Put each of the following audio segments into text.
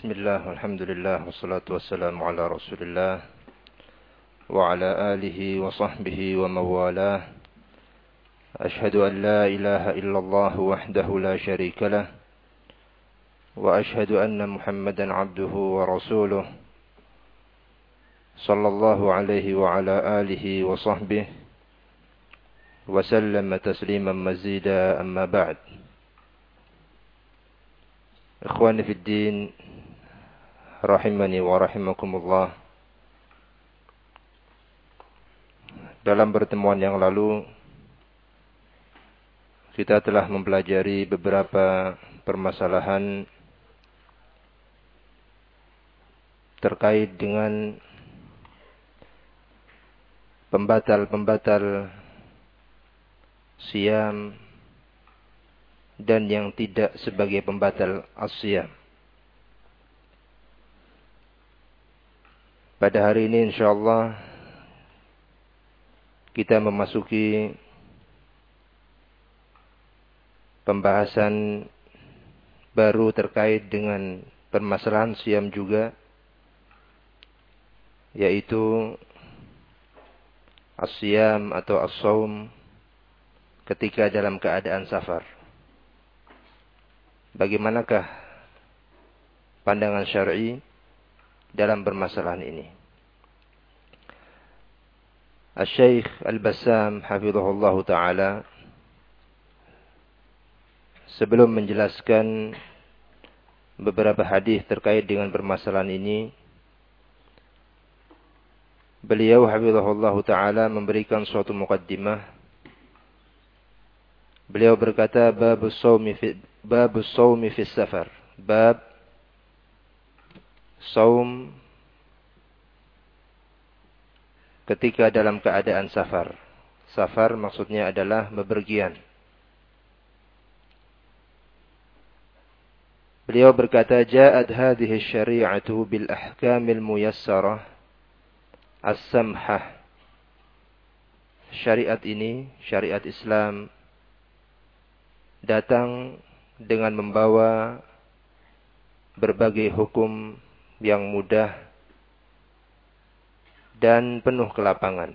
بسم الله والحمد لله والصلاة والسلام على رسول الله وعلى آله وصحبه ومن والاه أشهد أن لا إله إلا الله وحده لا شريك له وأشهد أن محمدا عبده ورسوله صلى الله عليه وعلى آله وصحبه وسلم تسليما مزيدا أما بعد إخواني في الدين rahimani wa rahimakumullah. Dalam pertemuan yang lalu kita telah mempelajari beberapa permasalahan terkait dengan pembatal-pembatal siam dan yang tidak sebagai pembatal asyam. Pada hari ini insyaallah kita memasuki pembahasan baru terkait dengan permasalahan siam juga yaitu asyam atau as-saum ketika dalam keadaan safar. Bagaimanakah pandangan syar'i dalam permasalahan ini. Al-Syeikh Al-Bassam hafizahullah taala sebelum menjelaskan beberapa hadis terkait dengan permasalahan ini beliau hafizahullah taala memberikan suatu mukaddimah beliau berkata bab shaumi fi bab shaumi fi safar bab saum ketika dalam keadaan safar. Safar maksudnya adalah bepergian. Beliau berkata, "Ja'at hadhihi syari'atu bil ahkamil muyassarah as-samhah." Syariat ini, syariat Islam datang dengan membawa berbagai hukum yang mudah dan penuh kelapangan.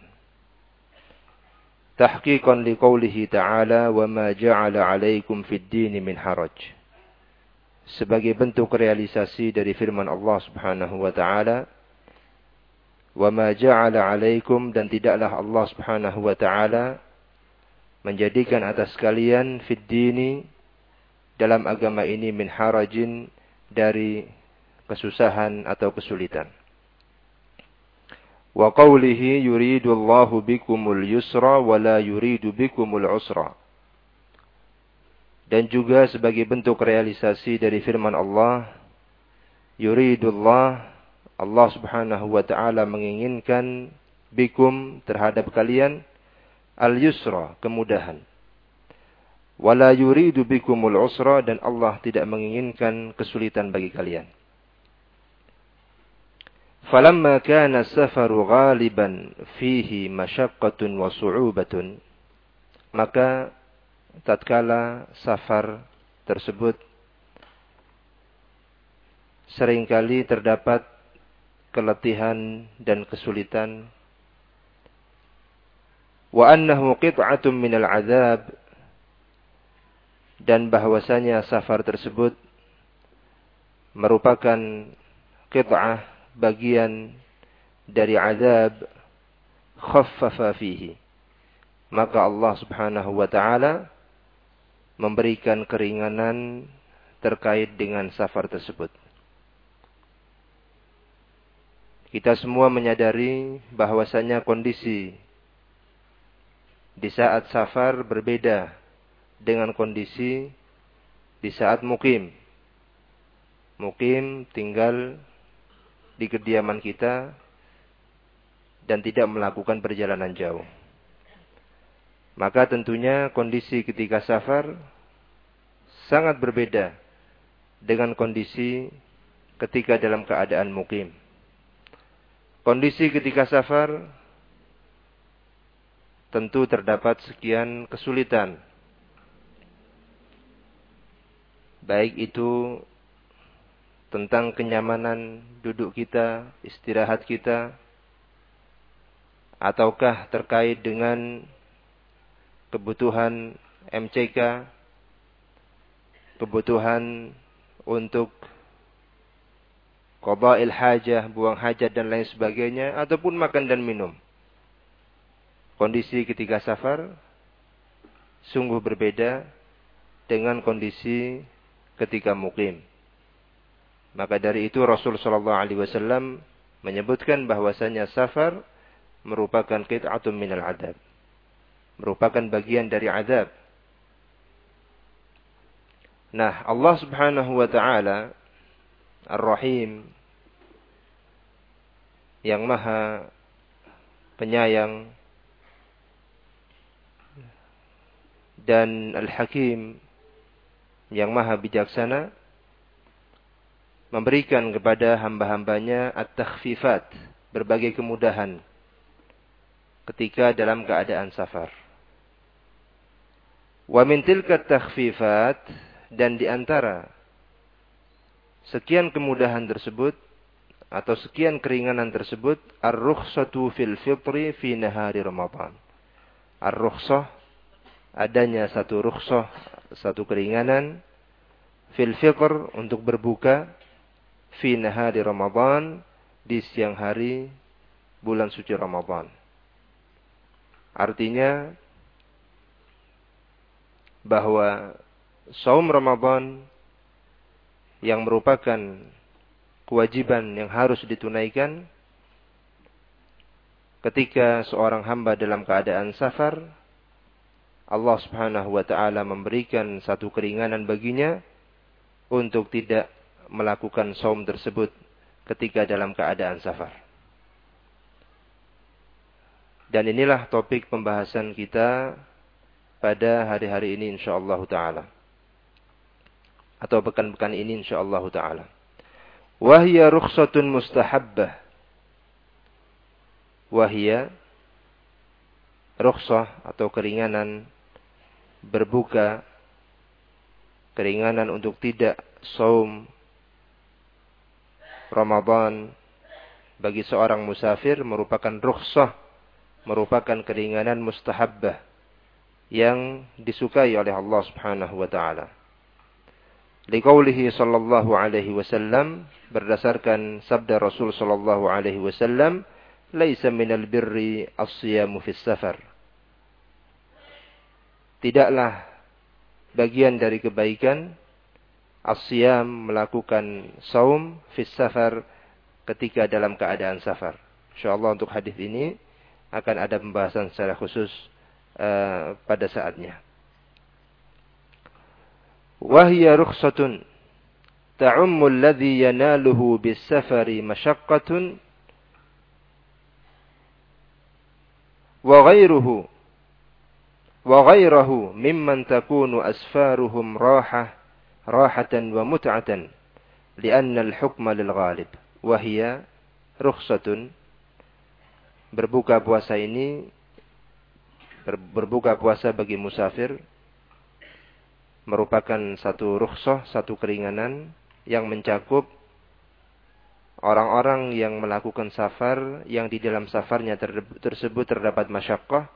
Tahqiqan liqaulihi ta'ala wa ma ja'ala 'alaikum fid dini min haraj. Sebagai bentuk realisasi dari firman Allah Subhanahu wa taala, "Wa ma ja'ala 'alaikum" dan tidaklah Allah Subhanahu wa taala menjadikan atas kalian fid dini dalam agama ini min harajin dari kesusahan atau kesulitan. Wa qawlihi yuridu Allahu bikumul yusra wa la yuridu bikumul usra. Dan juga sebagai bentuk realisasi dari firman Allah, yuridu Allah, Allah subhanahu wa ta'ala menginginkan bikum terhadap kalian al-yusra, kemudahan. Wala yuridu bikumul usra dan Allah tidak menginginkan kesulitan bagi kalian. فلما كان السفر غالبا فيه مشقة وصعوبة maka tatkala safar tersebut seringkali terdapat keletihan dan kesulitan wa annahu qit'atun minal azab dan bahwasanya safar tersebut merupakan qit'ah bagian dari azab khaffafa fihi. Maka Allah Subhanahu wa taala memberikan keringanan terkait dengan safar tersebut. Kita semua menyadari bahwasanya kondisi di saat safar berbeda dengan kondisi di saat mukim. Mukim tinggal di kediaman kita dan tidak melakukan perjalanan jauh. Maka tentunya kondisi ketika safar sangat berbeda dengan kondisi ketika dalam keadaan mukim. Kondisi ketika safar tentu terdapat sekian kesulitan. Baik itu tentang kenyamanan duduk kita, istirahat kita, ataukah terkait dengan kebutuhan MCK, kebutuhan untuk qada'il hajah, buang hajat dan lain sebagainya, ataupun makan dan minum. Kondisi ketika safar sungguh berbeda dengan kondisi ketika mukim. Maka dari itu Rasul Shallallahu Alaihi Wasallam menyebutkan bahwasanya safar merupakan qit'atun minal adab. Merupakan bagian dari adab. Nah, Allah Subhanahu wa taala Ar-Rahim yang Maha Penyayang dan Al-Hakim yang Maha Bijaksana memberikan kepada hamba-hambanya at-takhfifat, berbagai kemudahan ketika dalam keadaan safar. Wa min tilka takhfifat dan di antara sekian kemudahan tersebut atau sekian keringanan tersebut ar-rukhsatu fil fitri fi nahari Ramadan. Ar-rukhsah adanya satu rukhsah, satu keringanan fil fitr untuk berbuka fi nahari Ramadan di siang hari bulan suci Ramadan. Artinya bahwa saum Ramadan yang merupakan kewajiban yang harus ditunaikan ketika seorang hamba dalam keadaan safar Allah Subhanahu wa taala memberikan satu keringanan baginya untuk tidak melakukan saum tersebut ketika dalam keadaan safar. Dan inilah topik pembahasan kita pada hari-hari ini insyaallah taala. Atau pekan-pekan ini insyaallah taala. Wahia rukhsatun mustahabbah. Wahia rukhsah atau keringanan berbuka, keringanan untuk tidak saum Ramadan bagi seorang musafir merupakan rukhsah, merupakan keringanan mustahabbah yang disukai oleh Allah Subhanahu wa taala. Liqaulihi sallallahu alaihi wasallam berdasarkan sabda Rasul sallallahu alaihi wasallam, "Laisa minal birri as-siyamu fis safar." tidaklah bagian dari kebaikan asyam melakukan saum fis safar ketika dalam keadaan safar. Insyaallah untuk hadis ini akan ada pembahasan secara khusus uh, pada saatnya. Wahya rukhsatun ta'ummu alladhi yanaluhu bis safari masyaqqatun wa ghairuhu wa ghayruhu mimman takunu asfaruhum rahah راحة ومتعة لأن الحكم للغالب وهي رخصة berbuka puasa ini berbuka puasa bagi musafir merupakan satu rukhsah, satu keringanan yang mencakup orang-orang yang melakukan safar yang di dalam safarnya tersebut terdapat masyakkah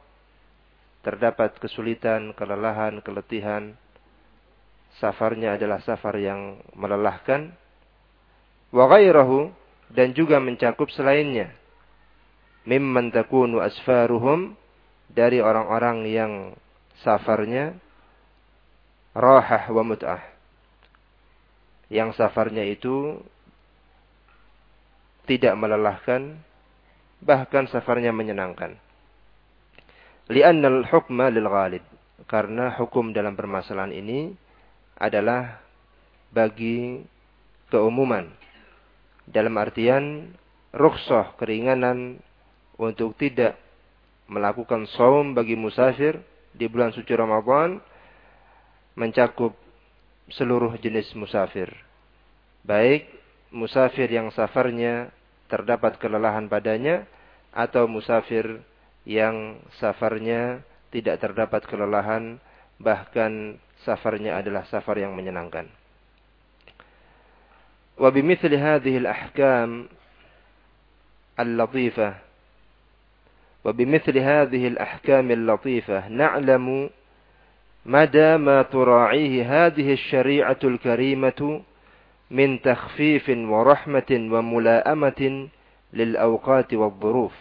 terdapat kesulitan, kelelahan, keletihan, safarnya adalah safar yang melelahkan, wa ghairahu dan juga mencakup selainnya. Mimman takunu asfaruhum dari orang-orang yang safarnya rahah wa mut'ah. Yang safarnya itu tidak melelahkan, bahkan safarnya menyenangkan. Li'annal hukma lil ghalib. Karena hukum dalam permasalahan ini adalah bagi keumuman. Dalam artian rukhsah keringanan untuk tidak melakukan saum bagi musafir di bulan suci Ramadan mencakup seluruh jenis musafir. Baik musafir yang safarnya terdapat kelelahan padanya atau musafir yang safarnya tidak terdapat kelelahan, bahkan safarnya adalah safar yang menyenangkan. وبمثل هذه الأحكام اللطيفة وبمثل هذه الأحكام اللطيفة نعلم مدى ما تراعيه هذه الشريعة الكريمة من تخفيف ورحمة وملائمة للأوقات والظروف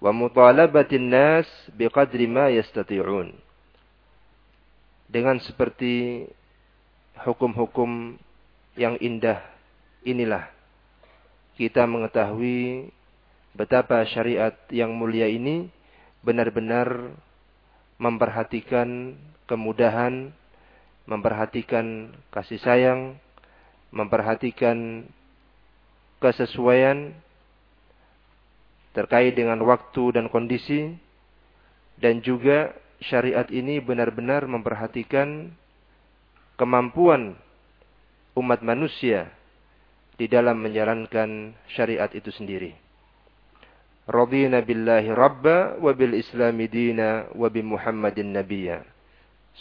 ومطالبة الناس بقدر ما يستطيعون dengan seperti hukum-hukum yang indah inilah. Kita mengetahui betapa syariat yang mulia ini benar-benar memperhatikan kemudahan, memperhatikan kasih sayang, memperhatikan kesesuaian terkait dengan waktu dan kondisi dan juga syariat ini benar-benar memperhatikan kemampuan umat manusia di dalam menjalankan syariat itu sendiri. Radina billahi rabba wa bil islami dina wa bi muhammadin nabiyya.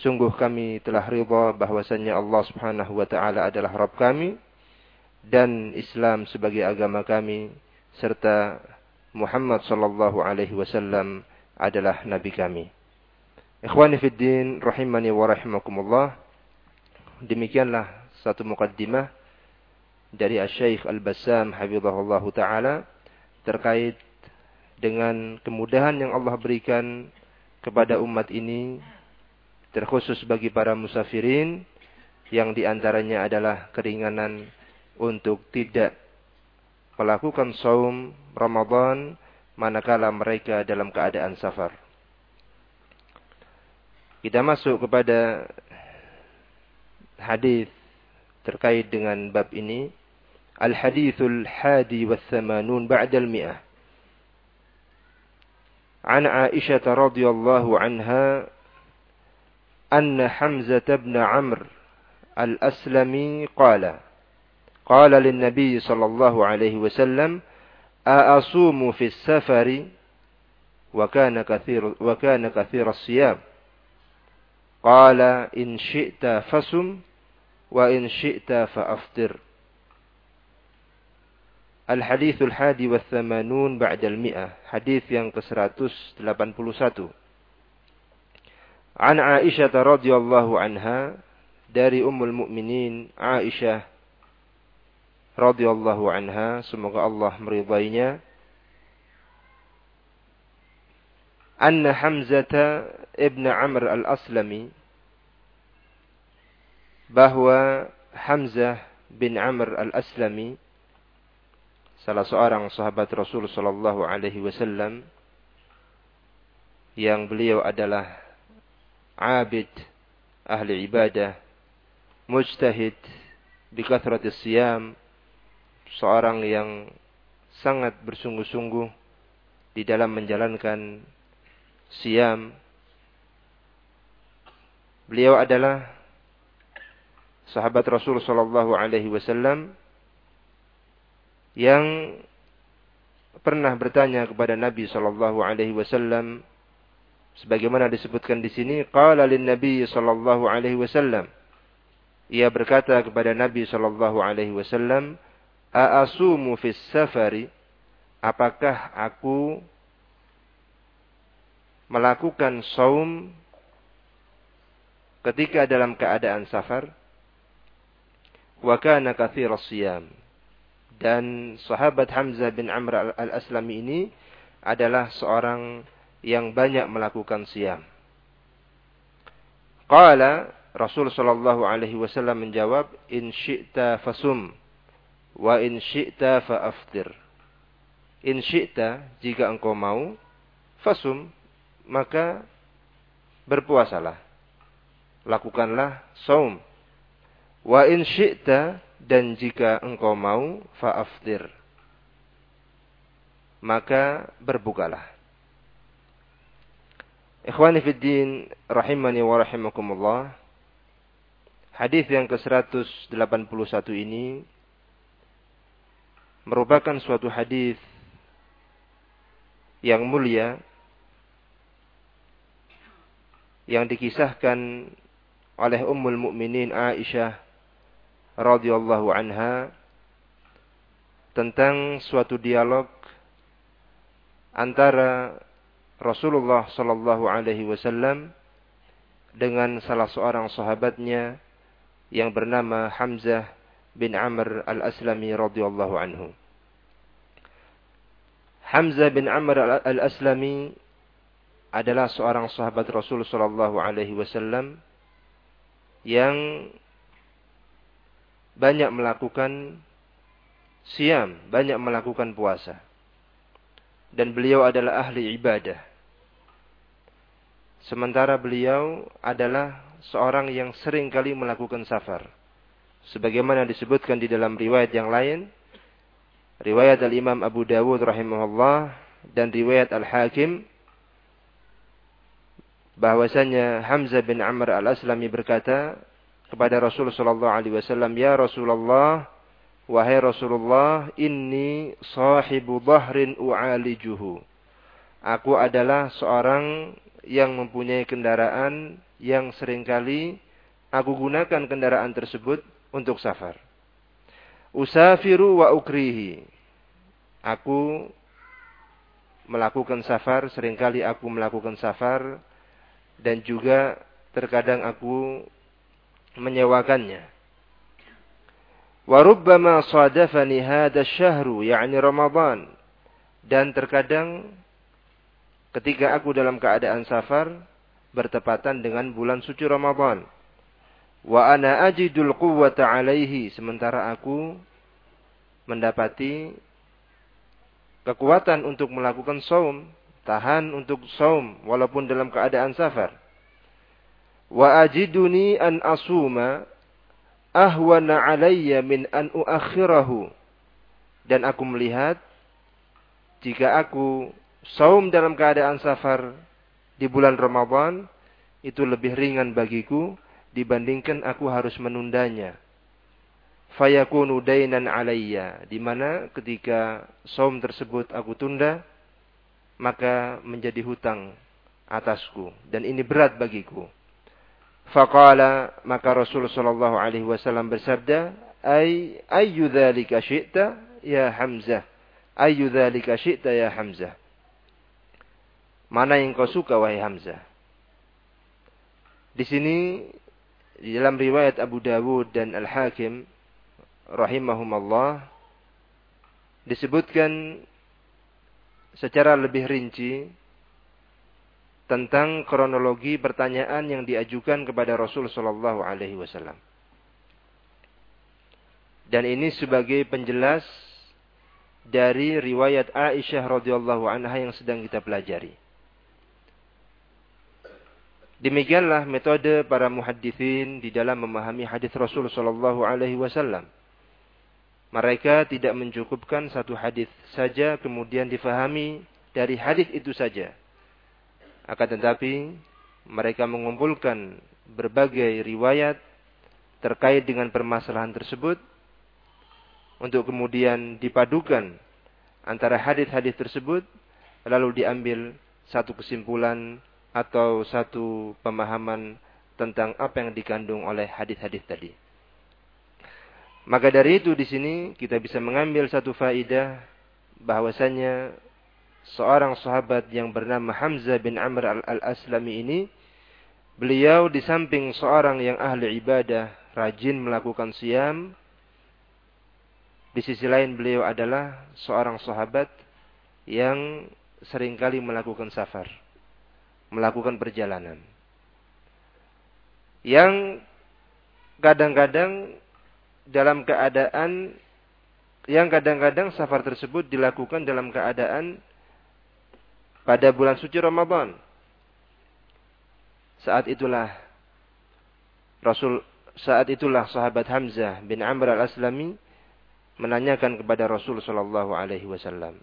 Sungguh kami telah ridha bahwasannya Allah subhanahu wa ta'ala adalah Rabb kami dan Islam sebagai agama kami serta Muhammad sallallahu alaihi wasallam adalah nabi kami. Ikhwani fid din rahimani wa rahimakumullah. Demikianlah satu mukaddimah dari Asy-Syaikh Al-Bassam hafizahullah taala terkait dengan kemudahan yang Allah berikan kepada umat ini terkhusus bagi para musafirin yang di antaranya adalah keringanan untuk tidak melakukan saum Ramadan manakala mereka dalam keadaan safar. Kita masuk kepada hadis terkait dengan bab ini. Al-hadithul hadi wa thamanun ba'dal mi'ah. عن عائشة رضي الله عنها أن حمزة بن عمرو الأسلمي قال قال للنبي صلى الله عليه وسلم أأصوم في السفر وكان كثير وكان كثير الصيام قال إن شئت فسم وإن شئت فأفطر. الحديث الحادي والثمانون بعد المئة حديث yang ke-181 عن عائشة رضي الله عنها dari umm أم المؤمنين عائشة رضي الله عنها سمغ الله meridainya. أن حمزة ابن عمر الأسلمي bahwa Hamzah bin Amr al-Aslami salah seorang sahabat Rasul sallallahu alaihi wasallam yang beliau adalah abid ahli ibadah mujtahid bi kathratis siyam seorang yang sangat bersungguh-sungguh di dalam menjalankan siam beliau adalah sahabat Rasul Shallallahu Alaihi Wasallam yang pernah bertanya kepada Nabi Shallallahu Alaihi Wasallam sebagaimana disebutkan di sini qala lin Nabi Shallallahu Alaihi Wasallam. Ia berkata kepada Nabi Shallallahu Alaihi Wasallam aasumu fis safari? Apakah aku melakukan saum ketika dalam keadaan safar wa kana kathir siyam. Dan sahabat Hamzah bin Amr al-Aslami ini adalah seorang yang banyak melakukan siam. Qala Rasul sallallahu alaihi wasallam menjawab, "In syi'ta fasum wa in syi'ta fa'aftir." In syi'ta jika engkau mau, fasum maka berpuasalah. Lakukanlah saum Wa in syi'ta dan jika engkau mau fa'aftir. Maka berbukalah. Ikhwani fid din rahimani wa rahimakumullah. Hadis yang ke-181 ini merupakan suatu hadis yang mulia yang dikisahkan oleh Ummul Mukminin Aisyah radhiyallahu anha tentang suatu dialog antara Rasulullah Sallallahu Alaihi Wasallam dengan salah seorang sahabatnya yang bernama Hamzah bin Amr al-Aslami radhiyallahu anhu. Hamzah bin Amr al-Aslami adalah seorang sahabat Rasul sallallahu alaihi wasallam yang banyak melakukan siam, banyak melakukan puasa. Dan beliau adalah ahli ibadah. Sementara beliau adalah seorang yang sering kali melakukan safar. Sebagaimana disebutkan di dalam riwayat yang lain, riwayat Al-Imam Abu Dawud rahimahullah dan riwayat Al-Hakim bahwasanya Hamzah bin Amr al-Aslami berkata kepada Rasulullah sallallahu alaihi wasallam, "Ya Rasulullah, wahai Rasulullah, inni sahibu bahrin u'alijuhu." Aku adalah seorang yang mempunyai kendaraan yang sering kali aku gunakan kendaraan tersebut untuk safar. Usafiru wa ukrihi. Aku melakukan safar, sering kali aku melakukan safar dan juga terkadang aku menyewakannya. Warubbama sadafani hadha syahru yakni Ramadan dan terkadang ketika aku dalam keadaan safar bertepatan dengan bulan suci Ramadan. Wa ana ajidul quwwata alaihi sementara aku mendapati kekuatan untuk melakukan saum tahan untuk saum walaupun dalam keadaan safar. Wa ajiduni an asuma ahwana alayya min an uakhirahu. Dan aku melihat jika aku saum dalam keadaan safar di bulan Ramadan itu lebih ringan bagiku dibandingkan aku harus menundanya. Fayakunu dainan alayya. Di mana ketika saum tersebut aku tunda, maka menjadi hutang atasku dan ini berat bagiku. Faqala maka Rasul sallallahu alaihi wasallam bersabda, "Ay ayyu dzalika syi'ta ya Hamzah? Ayyu dzalika syi'ta ya Hamzah?" Mana yang kau suka wahai Hamzah? Di sini di dalam riwayat Abu Dawud dan Al-Hakim rahimahumallah disebutkan secara lebih rinci tentang kronologi pertanyaan yang diajukan kepada Rasul Shallallahu Alaihi Wasallam. Dan ini sebagai penjelas dari riwayat Aisyah radhiyallahu anha yang sedang kita pelajari. Demikianlah metode para muhadithin di dalam memahami hadis Rasul Shallallahu Alaihi Wasallam. Mereka tidak mencukupkan satu hadis saja kemudian difahami dari hadis itu saja. Akan tetapi mereka mengumpulkan berbagai riwayat terkait dengan permasalahan tersebut untuk kemudian dipadukan antara hadis-hadis tersebut lalu diambil satu kesimpulan atau satu pemahaman tentang apa yang dikandung oleh hadis-hadis tadi. Maka dari itu di sini kita bisa mengambil satu faidah bahwasanya seorang sahabat yang bernama Hamzah bin Amr al-Aslami ini beliau di samping seorang yang ahli ibadah, rajin melakukan siam, di sisi lain beliau adalah seorang sahabat yang sering kali melakukan safar, melakukan perjalanan. Yang kadang-kadang dalam keadaan yang kadang-kadang safar tersebut dilakukan dalam keadaan pada bulan suci Ramadan. Saat itulah Rasul saat itulah sahabat Hamzah bin Amr al-Aslami menanyakan kepada Rasul sallallahu alaihi wasallam.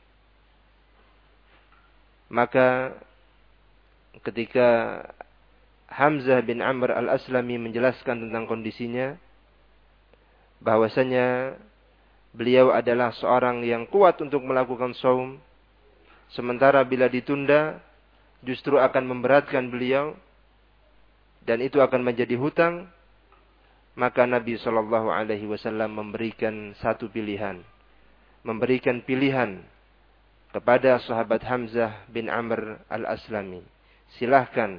Maka ketika Hamzah bin Amr al-Aslami menjelaskan tentang kondisinya, bahwasanya beliau adalah seorang yang kuat untuk melakukan saum sementara bila ditunda justru akan memberatkan beliau dan itu akan menjadi hutang maka Nabi Shallallahu Alaihi Wasallam memberikan satu pilihan memberikan pilihan kepada sahabat Hamzah bin Amr al-Aslami. Silahkan,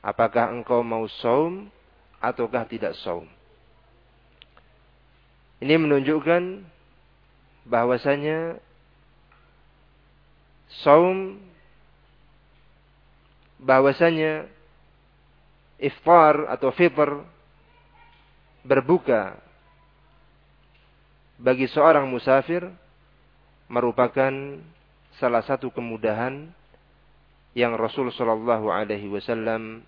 apakah engkau mau saum ataukah tidak saum. Ini menunjukkan bahwasanya saum bahwasanya iftar atau fitr berbuka bagi seorang musafir merupakan salah satu kemudahan yang Rasul Shallallahu Alaihi Wasallam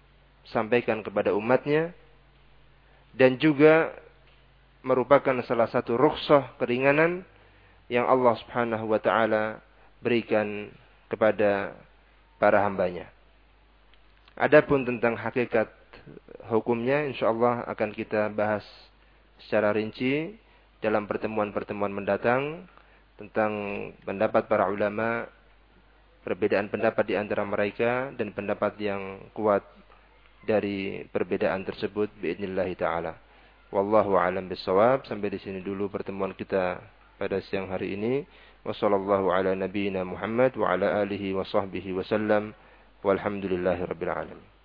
sampaikan kepada umatnya dan juga merupakan salah satu rukhsah keringanan yang Allah Subhanahu wa taala berikan kepada para hambanya. Adapun tentang hakikat hukumnya insyaallah akan kita bahas secara rinci dalam pertemuan-pertemuan mendatang tentang pendapat para ulama, perbedaan pendapat di antara mereka dan pendapat yang kuat dari perbedaan tersebut biidznillah taala. Wallahu alam bisawab. Sampai di sini dulu pertemuan kita pada siang hari ini. وصلى الله على نبينا محمد وعلى آله وصحبه وسلم والحمد لله رب العالمين.